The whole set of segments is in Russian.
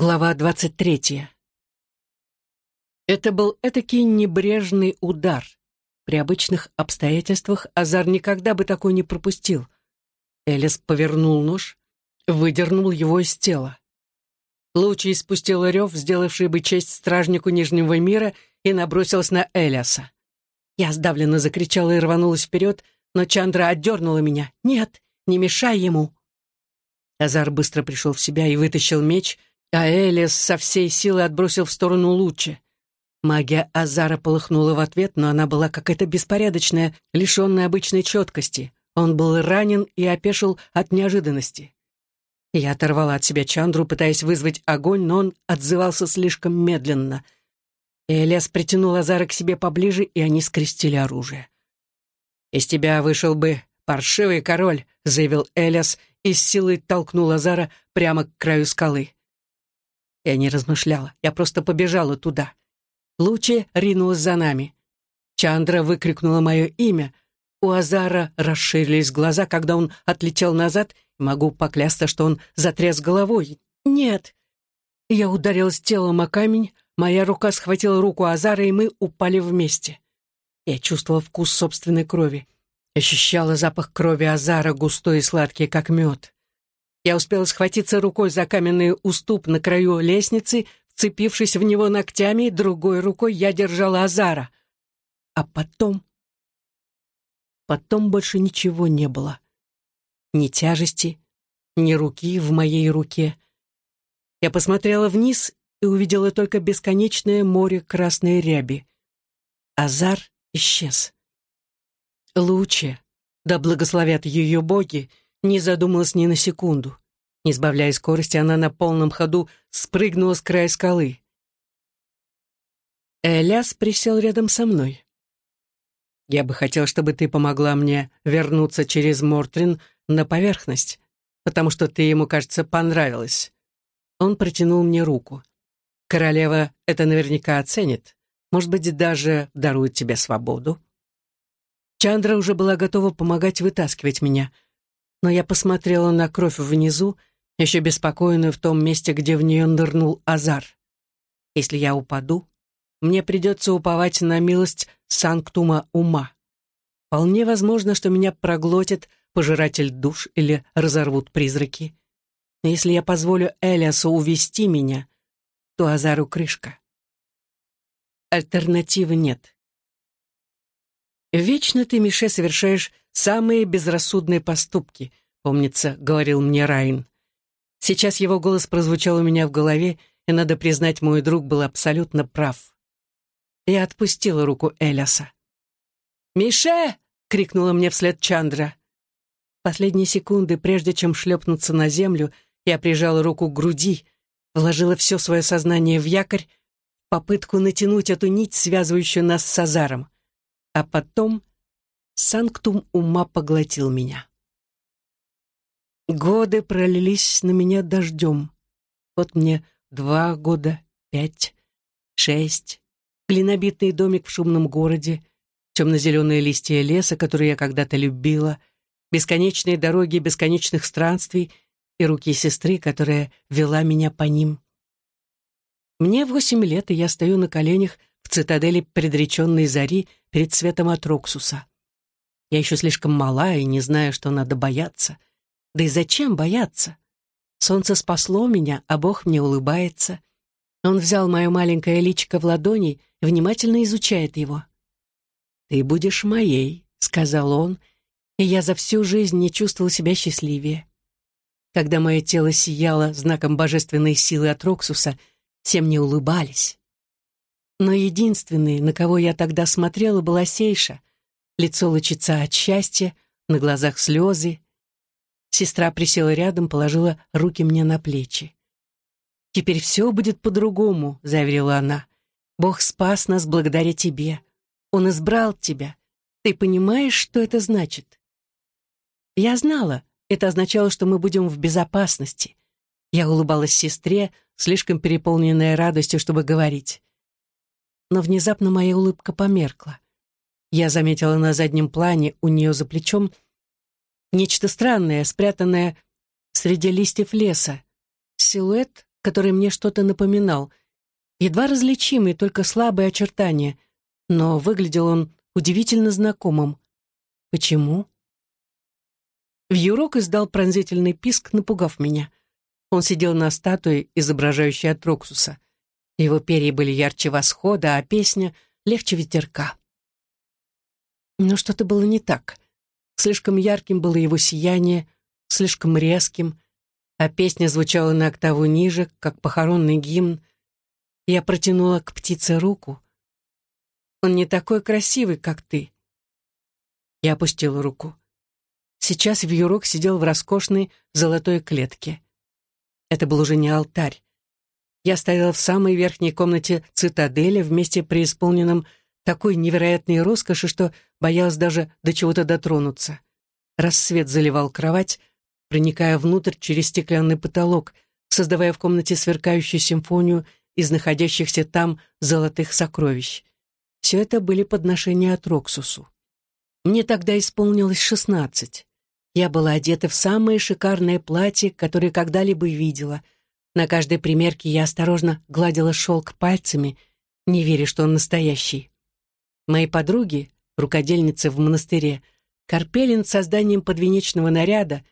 Глава двадцать третья. Это был этакий небрежный удар. При обычных обстоятельствах Азар никогда бы такой не пропустил. Элис повернул нож, выдернул его из тела. Лучи испустил рев, сделавший бы честь стражнику Нижнего мира, и набросился на Элиаса. Я сдавленно закричала и рванулась вперед, но Чандра отдернула меня. «Нет, не мешай ему!» Азар быстро пришел в себя и вытащил меч, а Элис со всей силы отбросил в сторону лучи. Магия Азара полыхнула в ответ, но она была какая-то беспорядочная, лишенная обычной четкости. Он был ранен и опешил от неожиданности. Я оторвала от себя Чандру, пытаясь вызвать огонь, но он отзывался слишком медленно. Элиас притянул Азара к себе поближе, и они скрестили оружие. «Из тебя вышел бы паршивый король», — заявил Элиас и с силой толкнул Азара прямо к краю скалы. Я не размышляла, я просто побежала туда. Лучи ринулась за нами. Чандра выкрикнула мое имя. У Азара расширились глаза, когда он отлетел назад, могу поклясться, что он затряс головой. «Нет!» Я ударилась телом о камень, моя рука схватила руку Азара, и мы упали вместе. Я чувствовала вкус собственной крови. Ощущала запах крови Азара, густой и сладкий, как мед. Я успела схватиться рукой за каменный уступ на краю лестницы, вцепившись в него ногтями, другой рукой я держала Азара. А потом... Потом больше ничего не было. Ни тяжести, ни руки в моей руке. Я посмотрела вниз и увидела только бесконечное море красной ряби. Азар исчез. Лучи, да благословят ее боги, не задумалась ни на секунду. Не сбавляя скорости, она на полном ходу спрыгнула с края скалы. Эляс присел рядом со мной. «Я бы хотел, чтобы ты помогла мне вернуться через Мортрин на поверхность, потому что ты ему, кажется, понравилась». Он протянул мне руку. «Королева это наверняка оценит. Может быть, даже дарует тебе свободу». Чандра уже была готова помогать вытаскивать меня — но я посмотрела на кровь внизу, еще беспокойную в том месте, где в нее нырнул Азар. Если я упаду, мне придется уповать на милость санктума ума. Вполне возможно, что меня проглотит пожиратель душ или разорвут призраки. Но если я позволю Элиасу увести меня, то Азару крышка. Альтернативы нет. Вечно ты, Мише, совершаешь самые безрассудные поступки, помнится, говорил мне Райн. Сейчас его голос прозвучал у меня в голове, и, надо признать, мой друг был абсолютно прав. Я отпустила руку Эляса. «Мише!» — крикнула мне вслед Чандра. Последние секунды, прежде чем шлепнуться на землю, я прижала руку к груди, вложила все свое сознание в якорь, попытку натянуть эту нить, связывающую нас с Азаром. А потом санктум ума поглотил меня. Годы пролились на меня дождем. Вот мне два года, пять, шесть, глинобитный домик в шумном городе, темно-зеленые листья леса, которые я когда-то любила, бесконечные дороги бесконечных странствий и руки сестры, которая вела меня по ним. Мне восемь лет, и я стою на коленях в цитадели предреченной зари перед светом от Роксуса. Я еще слишком мала и не знаю, что надо бояться. Да и зачем бояться? Солнце спасло меня, а Бог мне улыбается. Он взял мое маленькое личико в ладони и внимательно изучает его. «Ты будешь моей», — сказал он, и я за всю жизнь не чувствовал себя счастливее. Когда мое тело сияло знаком божественной силы от Роксуса, все мне улыбались. Но единственный, на кого я тогда смотрела, была Сейша. Лицо лучится от счастья, на глазах слезы. Сестра присела рядом, положила руки мне на плечи. «Теперь все будет по-другому», — заверила она. «Бог спас нас благодаря тебе. Он избрал тебя. Ты понимаешь, что это значит?» Я знала, это означало, что мы будем в безопасности. Я улыбалась сестре, слишком переполненная радостью, чтобы говорить но внезапно моя улыбка померкла. Я заметила на заднем плане у нее за плечом нечто странное, спрятанное среди листьев леса. Силуэт который мне что-то напоминал. Едва различимый, только слабые очертания, но выглядел он удивительно знакомым. Почему? Вьюрок издал пронзительный писк, напугав меня. Он сидел на статуе, изображающей Атроксуса. Его перья были ярче восхода, а песня — легче ветерка. Но что-то было не так. Слишком ярким было его сияние, слишком резким, а песня звучала на октаву ниже, как похоронный гимн. Я протянула к птице руку. «Он не такой красивый, как ты». Я опустила руку. Сейчас Вьюрок сидел в роскошной золотой клетке. Это был уже не алтарь. Я стояла в самой верхней комнате цитадели вместе преисполненном такой невероятной роскоши, что боялась даже до чего-то дотронуться. Рассвет заливал кровать, проникая внутрь через стеклянный потолок, создавая в комнате сверкающую симфонию из находящихся там золотых сокровищ. Все это были подношения от Роксусу. Мне тогда исполнилось шестнадцать. Я была одета в самое шикарное платье, которое когда-либо видела. На каждой примерке я осторожно гладила шелк пальцами, не веря, что он настоящий. Мои подруги, рукодельницы в монастыре, корпели над созданием подвенечного наряда,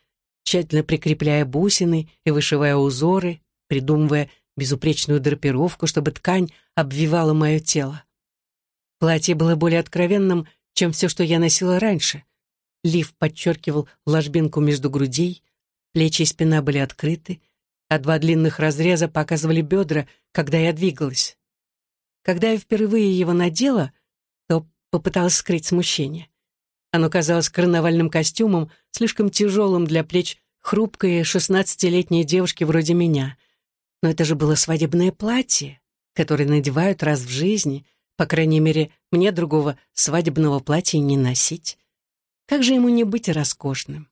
тщательно прикрепляя бусины и вышивая узоры, придумывая безупречную драпировку, чтобы ткань обвивала мое тело. Платье было более откровенным, чем все, что я носила раньше. Лиф подчеркивал ложбинку между грудей, плечи и спина были открыты, а два длинных разреза показывали бедра, когда я двигалась. Когда я впервые его надела, то попыталась скрыть смущение. Оно казалось карнавальным костюмом, слишком тяжелым для плеч хрупкой шестнадцатилетней девушки вроде меня. Но это же было свадебное платье, которое надевают раз в жизни. По крайней мере, мне другого свадебного платья не носить. Как же ему не быть роскошным?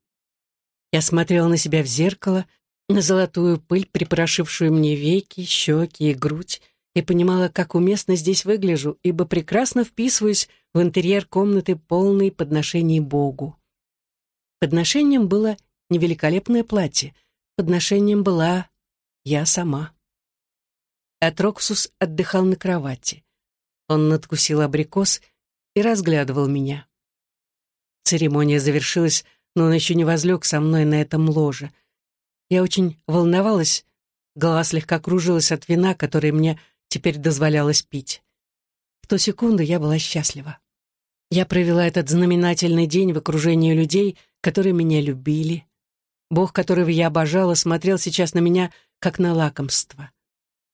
Я смотрела на себя в зеркало, на золотую пыль, припорошившую мне веки, щеки и грудь, и понимала, как уместно здесь выгляжу, ибо прекрасно вписываюсь в интерьер комнаты, полной подношений Богу. Подношением было не великолепное платье, подношением была я сама. Атроксус отдыхал на кровати. Он надкусил абрикос и разглядывал меня. Церемония завершилась, но он еще не возлег со мной на этом ложе. Я очень волновалась, голова слегка кружилась от вина, которое мне теперь дозволялось пить. В ту секунду я была счастлива. Я провела этот знаменательный день в окружении людей, которые меня любили. Бог, которого я обожала, смотрел сейчас на меня, как на лакомство.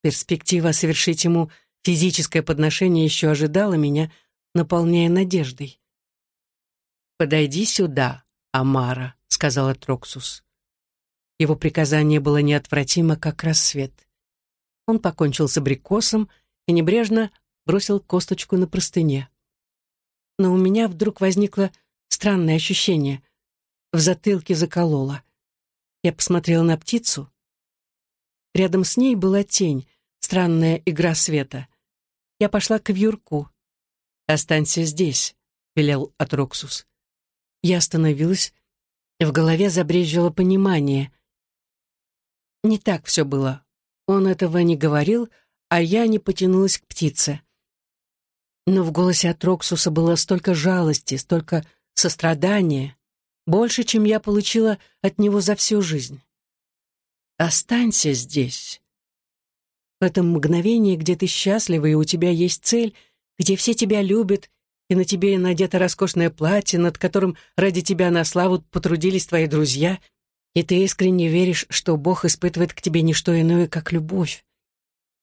Перспектива совершить ему физическое подношение еще ожидала меня, наполняя надеждой. «Подойди сюда, Амара», — сказала Троксус. Его приказание было неотвратимо, как рассвет. Он покончил с абрикосом и небрежно бросил косточку на простыне. Но у меня вдруг возникло странное ощущение. В затылке закололо. Я посмотрела на птицу. Рядом с ней была тень, странная игра света. Я пошла к вьюрку. «Останься здесь», — велел Атроксус. Я остановилась, и в голове забрежило понимание. Не так все было. Он этого не говорил, а я не потянулась к птице. Но в голосе от Роксуса было столько жалости, столько сострадания, больше, чем я получила от него за всю жизнь. «Останься здесь». В этом мгновении, где ты счастлива и у тебя есть цель, где все тебя любят, и на тебе надето роскошное платье, над которым ради тебя на славу потрудились твои друзья, и ты искренне веришь, что Бог испытывает к тебе не что иное, как любовь.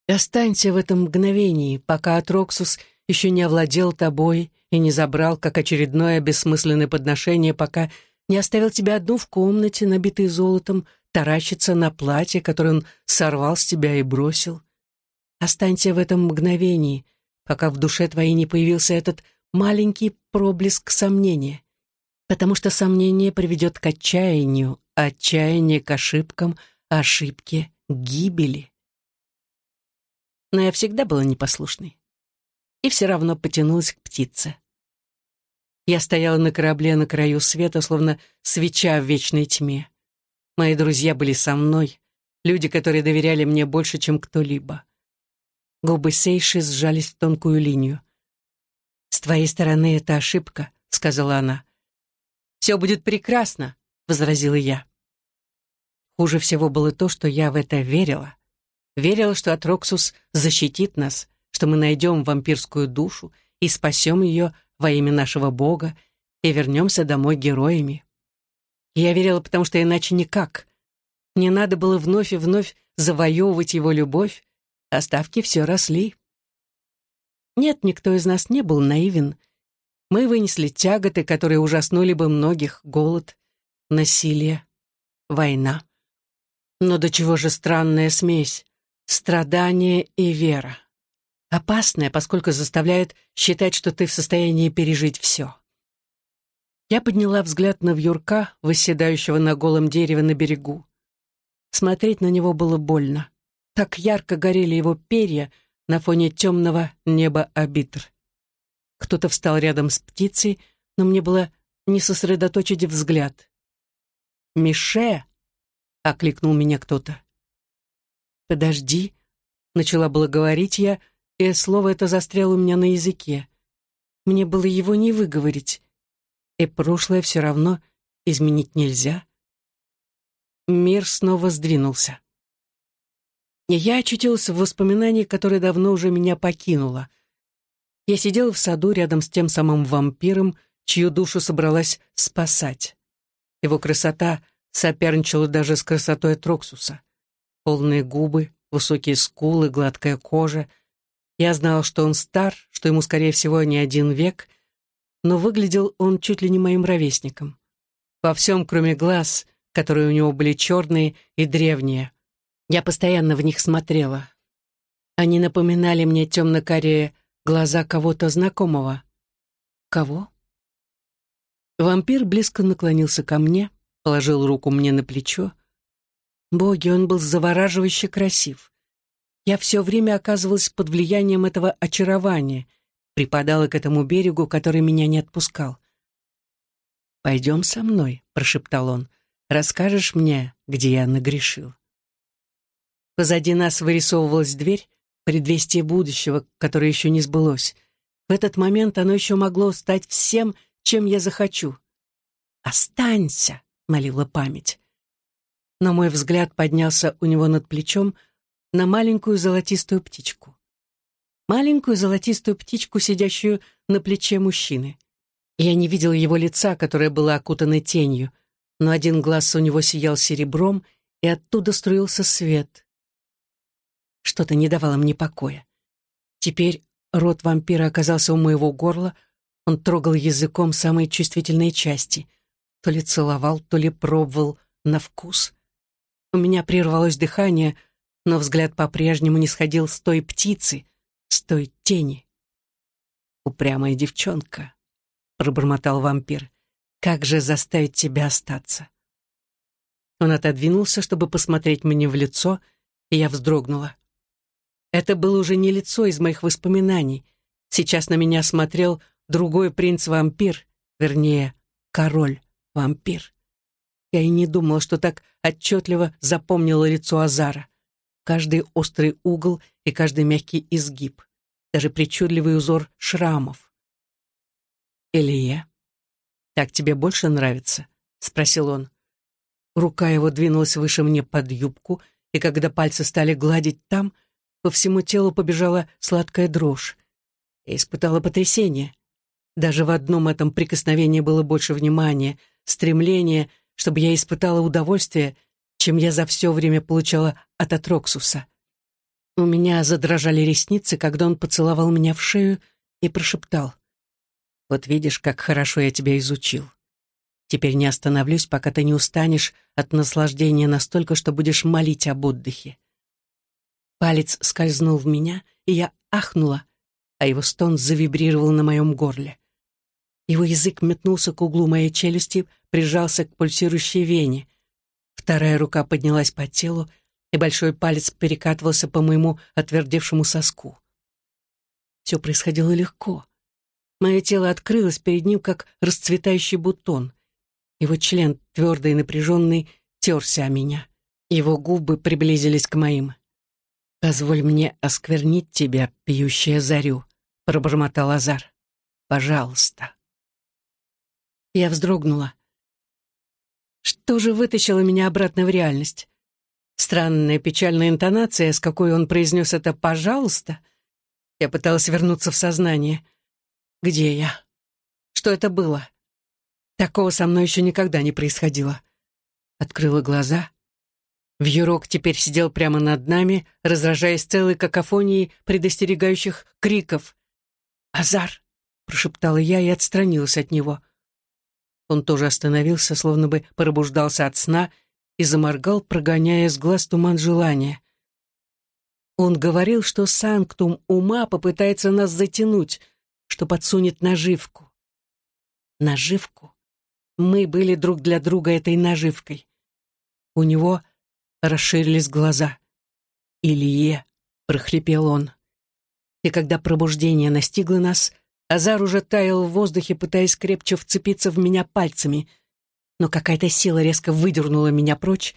И останься в этом мгновении, пока Атроксус еще не овладел тобой и не забрал, как очередное бессмысленное подношение, пока не оставил тебя одну в комнате, набитой золотом, таращиться на платье, которое он сорвал с тебя и бросил. Останься в этом мгновении, пока в душе твоей не появился этот маленький проблеск сомнения, потому что сомнение приведет к отчаянию, отчаяние к ошибкам, ошибки — гибели. Но я всегда была непослушной и все равно потянулась к птице. Я стояла на корабле на краю света, словно свеча в вечной тьме. Мои друзья были со мной, люди, которые доверяли мне больше, чем кто-либо. Губы Сейши сжались в тонкую линию. «С твоей стороны это ошибка», — сказала она. «Все будет прекрасно», — возразила я. Хуже всего было то, что я в это верила. Верила, что Атроксус защитит нас, что мы найдем вампирскую душу и спасем ее во имя нашего Бога и вернемся домой героями. я верила, потому что иначе никак. Мне надо было вновь и вновь завоевывать его любовь, а ставки все росли. Нет, никто из нас не был наивен. Мы вынесли тяготы, которые ужаснули бы многих, голод, насилие, война. Но до чего же странная смесь страдание и вера. Опасная, поскольку заставляет считать, что ты в состоянии пережить все. Я подняла взгляд на вьюрка, восседающего на голом дереве на берегу. Смотреть на него было больно. Так ярко горели его перья на фоне темного неба обитр. Кто-то встал рядом с птицей, но мне было не сосредоточить взгляд. «Мише!» — окликнул меня кто-то. «Подожди», — начала было говорить я, и слово это застряло у меня на языке. Мне было его не выговорить, и прошлое все равно изменить нельзя. Мир снова сдвинулся. Я очутилась в воспоминании, которое давно уже меня покинуло. Я сидела в саду рядом с тем самым вампиром, чью душу собралась спасать. Его красота соперничала даже с красотой Троксуса полные губы, высокие скулы, гладкая кожа. Я знал, что он стар, что ему, скорее всего, не один век, но выглядел он чуть ли не моим ровесником. Во всем, кроме глаз, которые у него были черные и древние. Я постоянно в них смотрела. Они напоминали мне темно-карие глаза кого-то знакомого. Кого? Вампир близко наклонился ко мне, положил руку мне на плечо, Боги, он был завораживающе красив. Я все время оказывалась под влиянием этого очарования, припадала к этому берегу, который меня не отпускал. «Пойдем со мной», — прошептал он, — «расскажешь мне, где я нагрешил». Позади нас вырисовывалась дверь, предвестие будущего, которое еще не сбылось. В этот момент оно еще могло стать всем, чем я захочу. «Останься», — молила память но мой взгляд поднялся у него над плечом на маленькую золотистую птичку. Маленькую золотистую птичку, сидящую на плече мужчины. Я не видел его лица, которое было окутано тенью, но один глаз у него сиял серебром, и оттуда струился свет. Что-то не давало мне покоя. Теперь рот вампира оказался у моего горла, он трогал языком самые чувствительные части, то ли целовал, то ли пробовал на вкус. У меня прервалось дыхание, но взгляд по-прежнему не сходил с той птицы, с той тени. «Упрямая девчонка», — пробормотал вампир. «Как же заставить тебя остаться?» Он отодвинулся, чтобы посмотреть мне в лицо, и я вздрогнула. Это было уже не лицо из моих воспоминаний. Сейчас на меня смотрел другой принц-вампир, вернее, король-вампир. Я и не думала, что так отчетливо запомнила лицо Азара. Каждый острый угол и каждый мягкий изгиб. Даже причудливый узор шрамов. «Илья, так тебе больше нравится?» — спросил он. Рука его двинулась выше мне под юбку, и когда пальцы стали гладить там, по всему телу побежала сладкая дрожь. Я испытала потрясение. Даже в одном этом прикосновении было больше внимания, стремления чтобы я испытала удовольствие, чем я за все время получала от Атроксуса. У меня задрожали ресницы, когда он поцеловал меня в шею и прошептал. «Вот видишь, как хорошо я тебя изучил. Теперь не остановлюсь, пока ты не устанешь от наслаждения настолько, что будешь молить об отдыхе». Палец скользнул в меня, и я ахнула, а его стон завибрировал на моем горле. Его язык метнулся к углу моей челюсти, прижался к пульсирующей вене. Вторая рука поднялась по телу, и большой палец перекатывался по моему отвердевшему соску. Все происходило легко. Мое тело открылось перед ним, как расцветающий бутон. Его член, твердый и напряженный, терся о меня. Его губы приблизились к моим. «Позволь мне осквернить тебя, пьющая зарю», — пробормотал Азар. «Пожалуйста». Я вздрогнула. Что же вытащило меня обратно в реальность? Странная печальная интонация, с какой он произнес это «пожалуйста». Я пыталась вернуться в сознание. Где я? Что это было? Такого со мной еще никогда не происходило. Открыла глаза. Вьюрок теперь сидел прямо над нами, разражаясь целой какофонией предостерегающих криков. «Азар!» — прошептала я и отстранилась от него. Он тоже остановился, словно бы пробуждался от сна, и заморгал, прогоняя с глаз туман желания. Он говорил, что санктум ума попытается нас затянуть, что подсунет наживку. Наживку? Мы были друг для друга этой наживкой. У него расширились глаза. «Илье», — прохрипел он. И когда пробуждение настигло нас, Азар уже таял в воздухе, пытаясь крепче вцепиться в меня пальцами. Но какая-то сила резко выдернула меня прочь,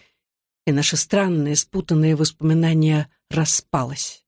и наше странное, спутанное воспоминание распалось.